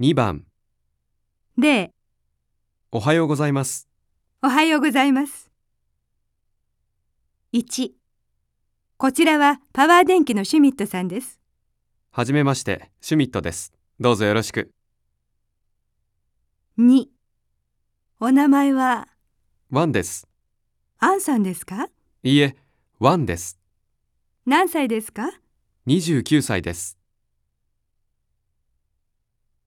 2番でおはようございます。おはようございます。1こちらはパワー電気のシュミットさんです。はじめまして、シュミットです。どうぞよろしく。2お名前は？ワンです。アンさんですか？いいえ、ワンです。何歳ですか？29歳です。